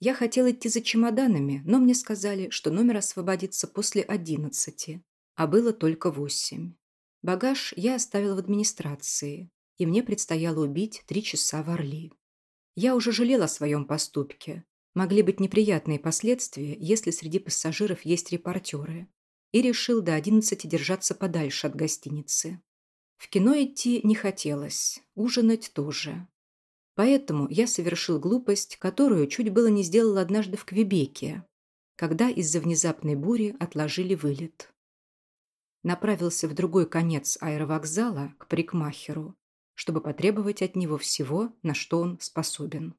Я хотел идти за чемоданами, но мне сказали, что номер освободится после одиннадцати, а было только восемь. Багаж я оставил в администрации, и мне предстояло убить три часа в Орли. Я уже жалел о своем поступке. Могли быть неприятные последствия, если среди пассажиров есть репортеры. И решил до одиннадцати держаться подальше от гостиницы. В кино идти не хотелось, ужинать тоже. Поэтому я совершил глупость, которую чуть было не сделал однажды в Квебеке, когда из-за внезапной бури отложили вылет. Направился в другой конец аэровокзала к парикмахеру, чтобы потребовать от него всего, на что он способен.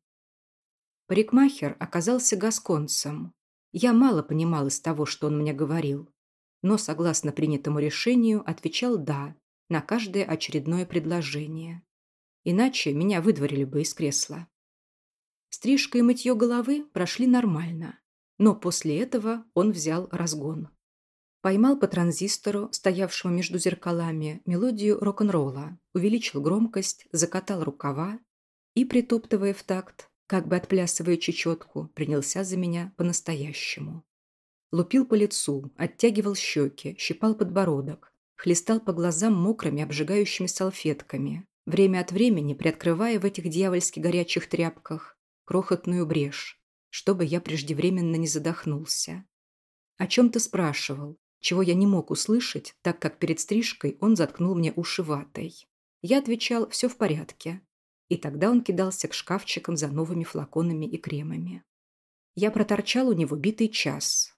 Парикмахер оказался гасконцем. Я мало понимал из того, что он мне говорил, но, согласно принятому решению, отвечал «да» на каждое очередное предложение. Иначе меня выдворили бы из кресла. Стрижка и мытье головы прошли нормально, но после этого он взял разгон. Поймал по транзистору, стоявшему между зеркалами, мелодию рок-н-ролла, увеличил громкость, закатал рукава и, притоптывая в такт, как бы отплясывая чечетку, принялся за меня по-настоящему. Лупил по лицу, оттягивал щеки, щипал подбородок, хлестал по глазам мокрыми обжигающими салфетками, время от времени приоткрывая в этих дьявольски горячих тряпках крохотную брешь, чтобы я преждевременно не задохнулся. О чем-то спрашивал, чего я не мог услышать, так как перед стрижкой он заткнул мне уши ватой. Я отвечал «все в порядке». И тогда он кидался к шкафчикам за новыми флаконами и кремами. Я проторчал у него битый час.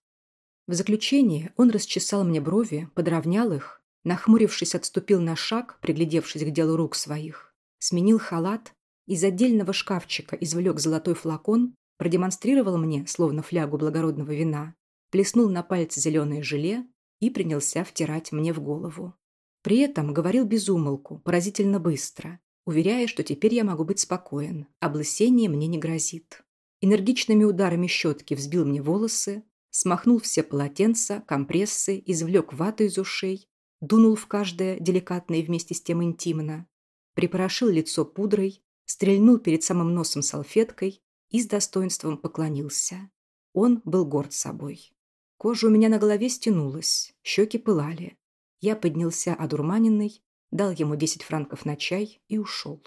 В заключение он расчесал мне брови, подровнял их, нахмурившись, отступил на шаг, приглядевшись к делу рук своих, сменил халат, из отдельного шкафчика извлек золотой флакон, продемонстрировал мне, словно флягу благородного вина, плеснул на пальцы зеленое желе и принялся втирать мне в голову. При этом говорил без умолку, поразительно быстро, уверяя, что теперь я могу быть спокоен, облысение мне не грозит. Энергичными ударами щетки взбил мне волосы, смахнул все полотенца, компрессы, извлек вату из ушей, дунул в каждое деликатно и вместе с тем интимно, припорошил лицо пудрой, стрельнул перед самым носом салфеткой и с достоинством поклонился. Он был горд собой. Кожа у меня на голове стянулась, щеки пылали. Я поднялся одурманенный, дал ему 10 франков на чай и ушел.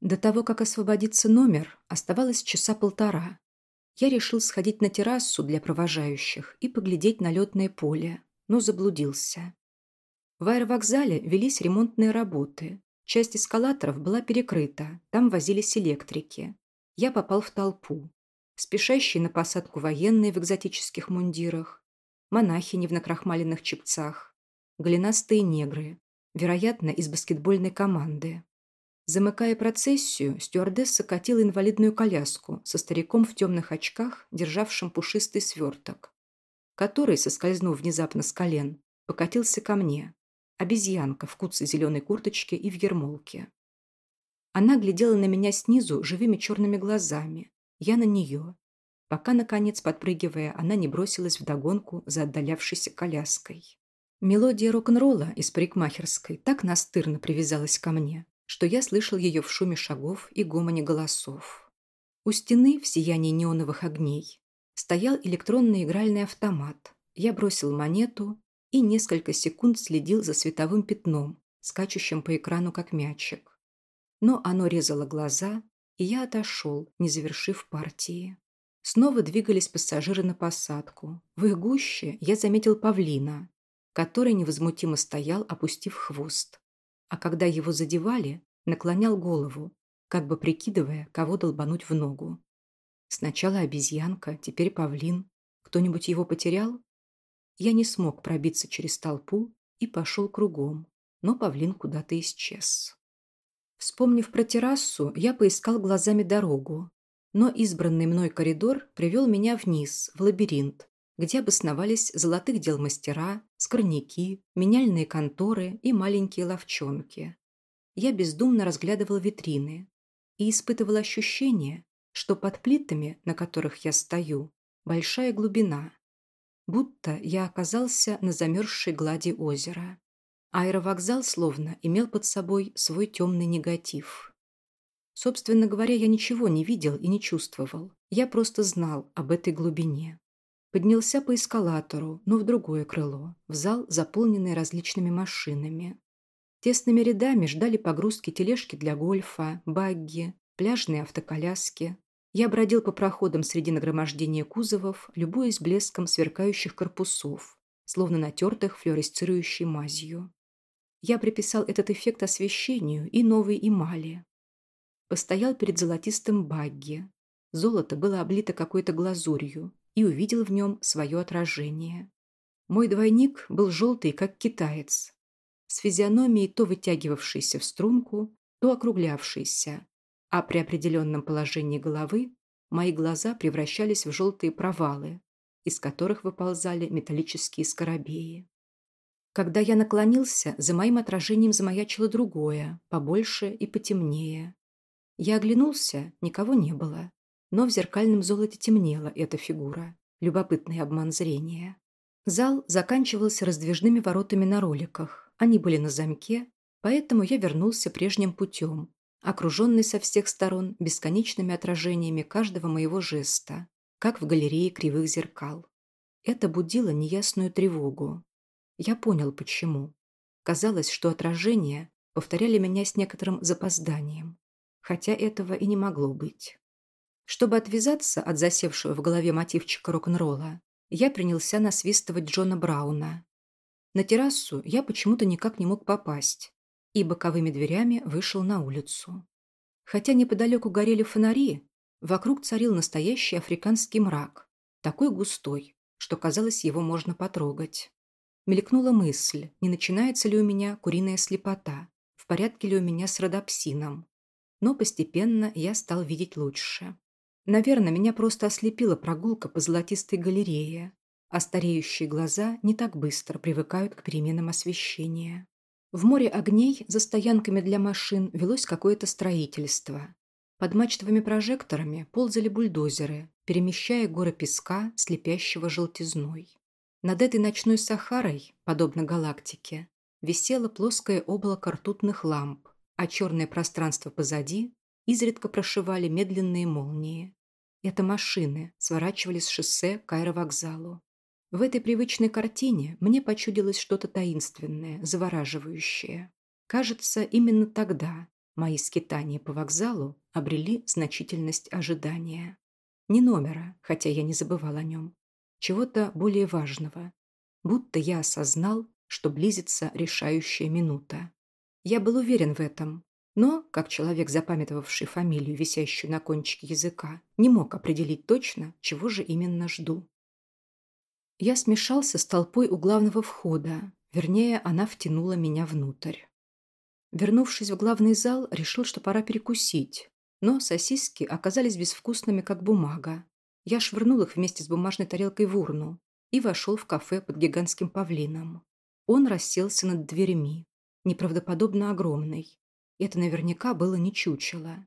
До того, как освободиться номер, оставалось часа полтора. Я решил сходить на террасу для провожающих и поглядеть на летное поле, но заблудился. В аэровокзале велись ремонтные работы. Часть эскалаторов была перекрыта, там возились электрики. Я попал в толпу спешащие на посадку военные в экзотических мундирах, монахини в накрахмаленных чепцах, голенастые негры, вероятно, из баскетбольной команды. Замыкая процессию, стюардесса катила инвалидную коляску со стариком в темных очках, державшим пушистый сверток, который, соскользнув внезапно с колен, покатился ко мне. Обезьянка в куце зеленой курточке и в ермолке. Она глядела на меня снизу живыми черными глазами, я на нее, пока, наконец, подпрыгивая, она не бросилась вдогонку за отдалявшейся коляской. Мелодия рок-н-ролла из парикмахерской так настырно привязалась ко мне, что я слышал ее в шуме шагов и гомоне голосов. У стены, в сиянии неоновых огней, стоял электронный игральный автомат. Я бросил монету и несколько секунд следил за световым пятном, скачущим по экрану как мячик. Но оно резало глаза, и я отошел, не завершив партии. Снова двигались пассажиры на посадку. В их гуще я заметил павлина, который невозмутимо стоял, опустив хвост. А когда его задевали, наклонял голову, как бы прикидывая, кого долбануть в ногу. Сначала обезьянка, теперь павлин. Кто-нибудь его потерял? Я не смог пробиться через толпу и пошел кругом, но павлин куда-то исчез. Вспомнив про террасу, я поискал глазами дорогу, но избранный мной коридор привел меня вниз, в лабиринт, где обосновались золотых дел мастера, скорняки, меняльные конторы и маленькие ловчонки. Я бездумно разглядывал витрины и испытывал ощущение, что под плитами, на которых я стою, большая глубина, будто я оказался на замерзшей глади озера. Аэровокзал словно имел под собой свой темный негатив. Собственно говоря, я ничего не видел и не чувствовал. Я просто знал об этой глубине. Поднялся по эскалатору, но в другое крыло, в зал, заполненный различными машинами. Тесными рядами ждали погрузки тележки для гольфа, багги, пляжные автоколяски. Я бродил по проходам среди нагромождения кузовов, любуясь блеском сверкающих корпусов, словно натертых флюоресцирующей мазью. Я приписал этот эффект освещению и новой эмали. Постоял перед золотистым багги. Золото было облито какой-то глазурью и увидел в нем свое отражение. Мой двойник был желтый, как китаец, с физиономией то вытягивавшейся в струнку, то округлявшейся, а при определенном положении головы мои глаза превращались в желтые провалы, из которых выползали металлические скоробеи. Когда я наклонился, за моим отражением замаячило другое, побольше и потемнее. Я оглянулся, никого не было, но в зеркальном золоте темнела эта фигура, любопытный обман зрения. Зал заканчивался раздвижными воротами на роликах. Они были на замке, поэтому я вернулся прежним путем, окруженный со всех сторон бесконечными отражениями каждого моего жеста, как в галерее кривых зеркал. Это будило неясную тревогу. Я понял, почему. Казалось, что отражения повторяли меня с некоторым запозданием, хотя этого и не могло быть. Чтобы отвязаться от засевшего в голове мотивчика рок-н-ролла, я принялся насвистывать Джона Брауна. На террасу я почему-то никак не мог попасть, и боковыми дверями вышел на улицу. Хотя неподалеку горели фонари, вокруг царил настоящий африканский мрак, такой густой, что казалось, его можно потрогать. Мелькнула мысль, не начинается ли у меня куриная слепота, в порядке ли у меня с родопсином. Но постепенно я стал видеть лучше. Наверное, меня просто ослепила прогулка по золотистой галерее, а стареющие глаза не так быстро привыкают к переменам освещения. В море огней за стоянками для машин велось какое-то строительство. Под мачтовыми прожекторами ползали бульдозеры, перемещая горы песка, слепящего желтизной. Над этой ночной Сахарой, подобно галактике, висело плоское облако ртутных ламп, а черное пространство позади изредка прошивали медленные молнии. Это машины сворачивали с шоссе к аэровокзалу. В этой привычной картине мне почудилось что-то таинственное, завораживающее. Кажется, именно тогда мои скитания по вокзалу обрели значительность ожидания. Не номера, хотя я не забывал о нем, чего-то более важного. Будто я осознал, что близится решающая минута. Я был уверен в этом, но, как человек, запамятовавший фамилию, висящую на кончике языка, не мог определить точно, чего же именно жду. Я смешался с толпой у главного входа, вернее, она втянула меня внутрь. Вернувшись в главный зал, решил, что пора перекусить, но сосиски оказались безвкусными, как бумага, я швырнул их вместе с бумажной тарелкой в урну и вошел в кафе под гигантским павлином. Он расселся над дверями, неправдоподобно огромный. Это наверняка было не чучело.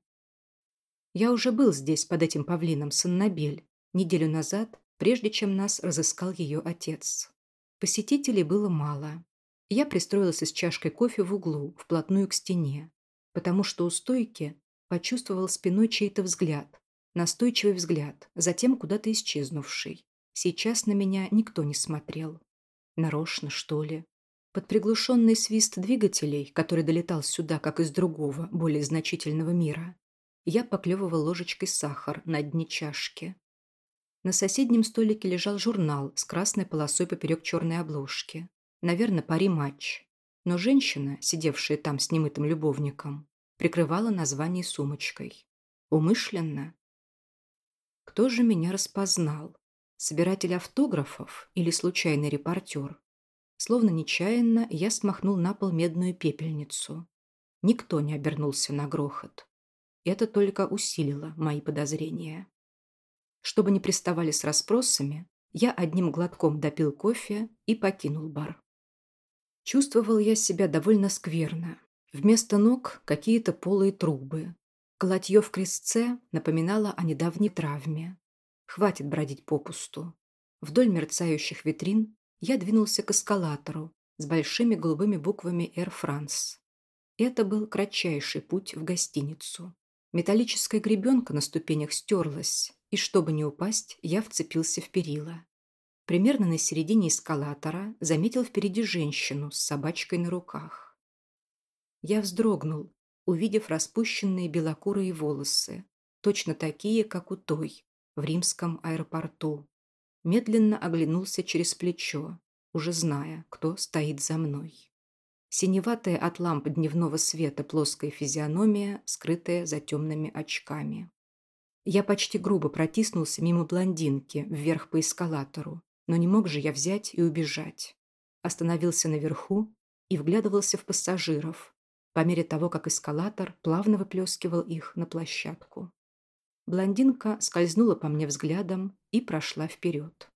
Я уже был здесь под этим павлином с Аннабель неделю назад, прежде чем нас разыскал ее отец. Посетителей было мало. Я пристроился с чашкой кофе в углу, вплотную к стене, потому что у стойки почувствовал спиной чей-то взгляд, Настойчивый взгляд, затем куда-то исчезнувший. Сейчас на меня никто не смотрел. Нарочно, что ли? Под приглушенный свист двигателей, который долетал сюда, как из другого, более значительного мира, я поклевывал ложечкой сахар на дне чашки. На соседнем столике лежал журнал с красной полосой поперек черной обложки. Наверное, пари матч. Но женщина, сидевшая там с немытым любовником, прикрывала название сумочкой. Умышленно кто же меня распознал? Собиратель автографов или случайный репортер? Словно нечаянно я смахнул на пол медную пепельницу. Никто не обернулся на грохот. Это только усилило мои подозрения. Чтобы не приставали с расспросами, я одним глотком допил кофе и покинул бар. Чувствовал я себя довольно скверно. Вместо ног какие-то полые трубы, Колотье в крестце напоминало о недавней травме. Хватит бродить попусту. Вдоль мерцающих витрин я двинулся к эскалатору с большими голубыми буквами Air France. Это был кратчайший путь в гостиницу. Металлическая гребенка на ступенях стерлась, и чтобы не упасть, я вцепился в перила. Примерно на середине эскалатора заметил впереди женщину с собачкой на руках. Я вздрогнул, увидев распущенные белокурые волосы, точно такие, как у той, в римском аэропорту. Медленно оглянулся через плечо, уже зная, кто стоит за мной. Синеватая от ламп дневного света плоская физиономия, скрытая за темными очками. Я почти грубо протиснулся мимо блондинки вверх по эскалатору, но не мог же я взять и убежать. Остановился наверху и вглядывался в пассажиров, по мере того, как эскалатор плавно выплескивал их на площадку. Блондинка скользнула по мне взглядом и прошла вперед.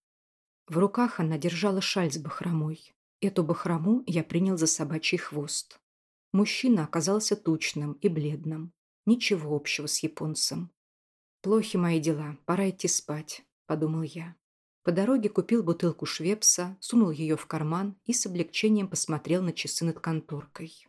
В руках она держала шаль с бахромой. Эту бахрому я принял за собачий хвост. Мужчина оказался тучным и бледным. Ничего общего с японцем. «Плохи мои дела, пора идти спать», – подумал я. По дороге купил бутылку швепса, сунул ее в карман и с облегчением посмотрел на часы над конторкой.